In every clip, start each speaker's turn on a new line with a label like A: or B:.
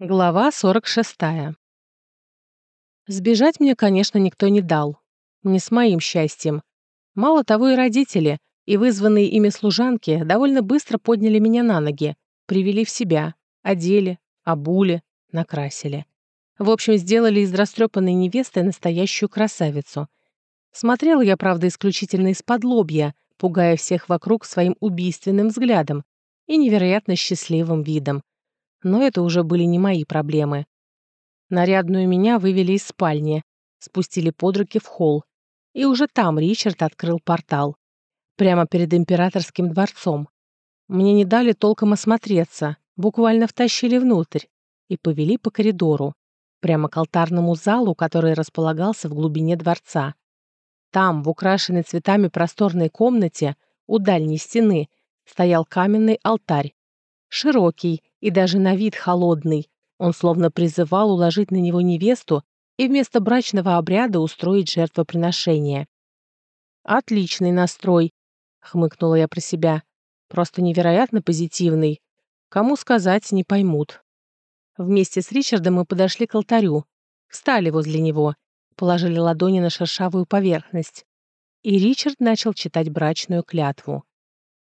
A: Глава 46. Сбежать мне, конечно, никто не дал. Не с моим счастьем. Мало того, и родители, и вызванные ими служанки довольно быстро подняли меня на ноги, привели в себя, одели, обули, накрасили. В общем, сделали из растрепанной невесты настоящую красавицу. Смотрела я, правда, исключительно из-под лобья, пугая всех вокруг своим убийственным взглядом и невероятно счастливым видом но это уже были не мои проблемы. Нарядную меня вывели из спальни, спустили под руки в холл, и уже там Ричард открыл портал. Прямо перед императорским дворцом. Мне не дали толком осмотреться, буквально втащили внутрь и повели по коридору, прямо к алтарному залу, который располагался в глубине дворца. Там, в украшенной цветами просторной комнате, у дальней стены, стоял каменный алтарь. Широкий, и даже на вид холодный. Он словно призывал уложить на него невесту и вместо брачного обряда устроить жертвоприношение. «Отличный настрой», — хмыкнула я про себя. «Просто невероятно позитивный. Кому сказать, не поймут». Вместе с Ричардом мы подошли к алтарю, встали возле него, положили ладони на шершавую поверхность. И Ричард начал читать брачную клятву.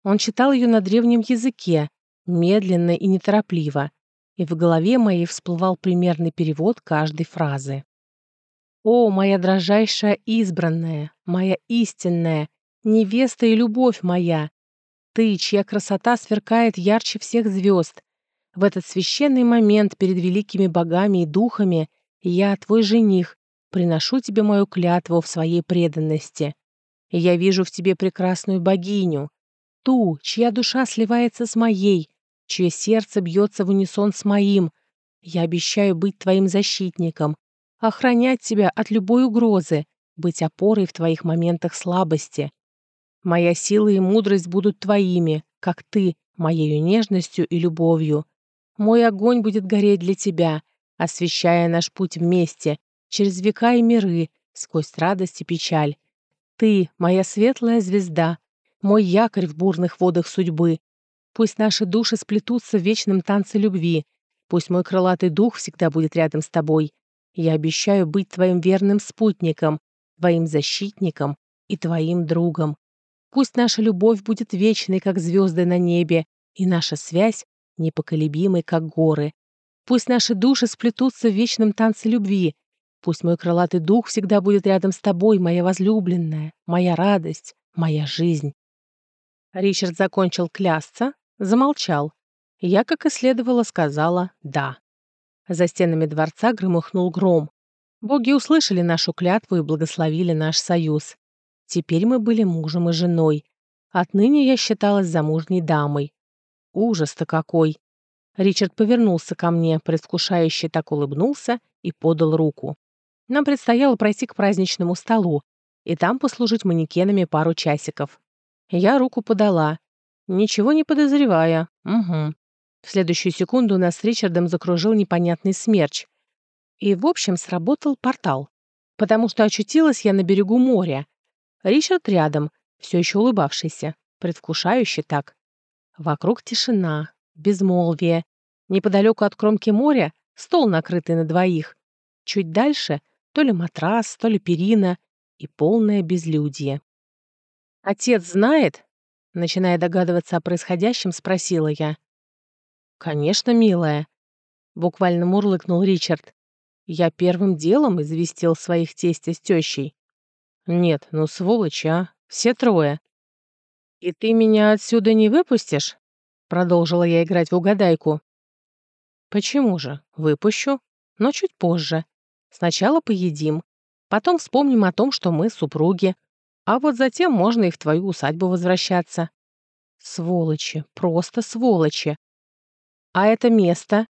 A: Он читал ее на древнем языке, медленно и неторопливо, и в голове моей всплывал примерный перевод каждой фразы. «О, моя дрожайшая избранная, моя истинная, невеста и любовь моя! Ты, чья красота сверкает ярче всех звезд, в этот священный момент перед великими богами и духами я, твой жених, приношу тебе мою клятву в своей преданности. Я вижу в тебе прекрасную богиню, ту, чья душа сливается с моей, чье сердце бьется в унисон с моим. Я обещаю быть твоим защитником, охранять тебя от любой угрозы, быть опорой в твоих моментах слабости. Моя сила и мудрость будут твоими, как ты, моей нежностью и любовью. Мой огонь будет гореть для тебя, освещая наш путь вместе, через века и миры, сквозь радость и печаль. Ты — моя светлая звезда, мой якорь в бурных водах судьбы. Пусть наши души сплетутся в вечном танце любви. Пусть мой крылатый дух всегда будет рядом с тобой. Я обещаю быть твоим верным спутником, твоим защитником и твоим другом. Пусть наша любовь будет вечной, как звезды на небе, и наша связь непоколебимой, как горы. Пусть наши души сплетутся в вечном танце любви. Пусть мой крылатый дух всегда будет рядом с тобой, моя возлюбленная, моя радость, моя жизнь. Ричард закончил клясться, замолчал. Я, как и следовало, сказала «да». За стенами дворца громыхнул гром. Боги услышали нашу клятву и благословили наш союз. Теперь мы были мужем и женой. Отныне я считалась замужней дамой. Ужас-то какой! Ричард повернулся ко мне, предвкушающе так улыбнулся и подал руку. Нам предстояло пройти к праздничному столу и там послужить манекенами пару часиков. Я руку подала. Ничего не подозревая. Угу. В следующую секунду нас с Ричардом закружил непонятный смерч. И, в общем, сработал портал. Потому что очутилась я на берегу моря. Ричард рядом, все еще улыбавшийся, предвкушающий так. Вокруг тишина, безмолвие. Неподалеку от кромки моря стол, накрытый на двоих. Чуть дальше то ли матрас, то ли перина и полное безлюдье. «Отец знает?» Начиная догадываться о происходящем, спросила я. «Конечно, милая», — буквально мурлыкнул Ричард. «Я первым делом известил своих тестя с тещей». «Нет, ну сволочь, а, все трое». «И ты меня отсюда не выпустишь?» Продолжила я играть в угадайку. «Почему же? Выпущу, но чуть позже. Сначала поедим, потом вспомним о том, что мы супруги, а вот затем можно и в твою усадьбу возвращаться. Сволочи, просто сволочи. А это место?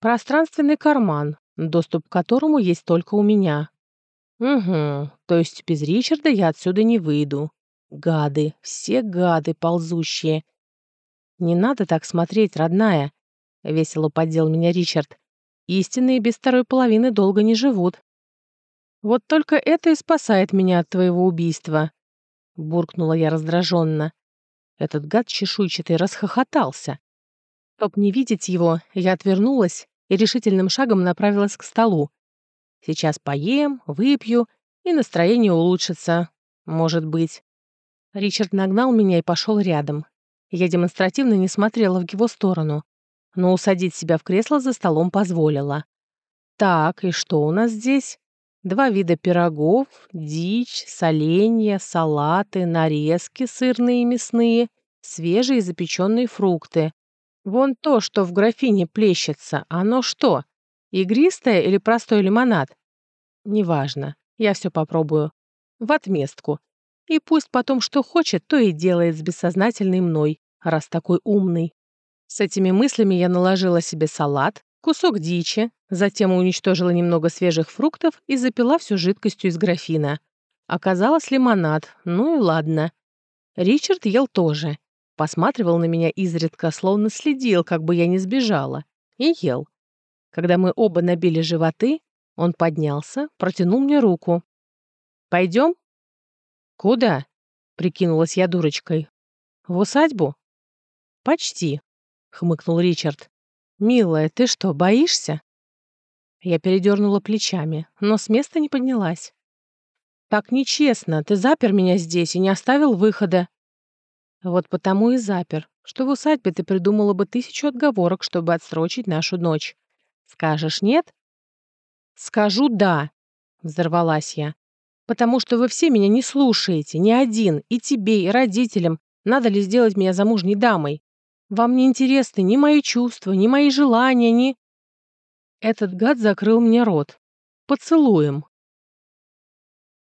A: Пространственный карман, доступ к которому есть только у меня. Угу, то есть без Ричарда я отсюда не выйду. Гады, все гады ползущие. Не надо так смотреть, родная, весело поддел меня Ричард. Истинные без второй половины долго не живут. Вот только это и спасает меня от твоего убийства», — буркнула я раздраженно. Этот гад чешуйчатый расхохотался. Чтоб не видеть его, я отвернулась и решительным шагом направилась к столу. Сейчас поем, выпью, и настроение улучшится. Может быть. Ричард нагнал меня и пошел рядом. Я демонстративно не смотрела в его сторону, но усадить себя в кресло за столом позволила. Так, и что у нас здесь? Два вида пирогов, дичь, соленья, салаты, нарезки сырные и мясные, свежие запеченные фрукты. Вон то, что в графине плещется, оно что? Игристое или простой лимонад? Неважно, я все попробую. В отместку. И пусть потом что хочет, то и делает с бессознательной мной, раз такой умный. С этими мыслями я наложила себе салат, кусок дичи, затем уничтожила немного свежих фруктов и запила всю жидкостью из графина. Оказалось лимонад, ну и ладно. Ричард ел тоже. Посматривал на меня изредка, словно следил, как бы я не сбежала. И ел. Когда мы оба набили животы, он поднялся, протянул мне руку. «Пойдем?» «Куда?» — прикинулась я дурочкой. «В усадьбу?» «Почти», — хмыкнул Ричард. «Милая, ты что, боишься?» Я передернула плечами, но с места не поднялась. «Так нечестно, ты запер меня здесь и не оставил выхода». «Вот потому и запер, что в усадьбе ты придумала бы тысячу отговорок, чтобы отсрочить нашу ночь. Скажешь нет?» «Скажу «да», — взорвалась я. «Потому что вы все меня не слушаете, ни один, и тебе, и родителям. Надо ли сделать меня замужней дамой? Вам не интересны ни мои чувства, ни мои желания, ни...» Этот гад закрыл мне рот. Поцелуем.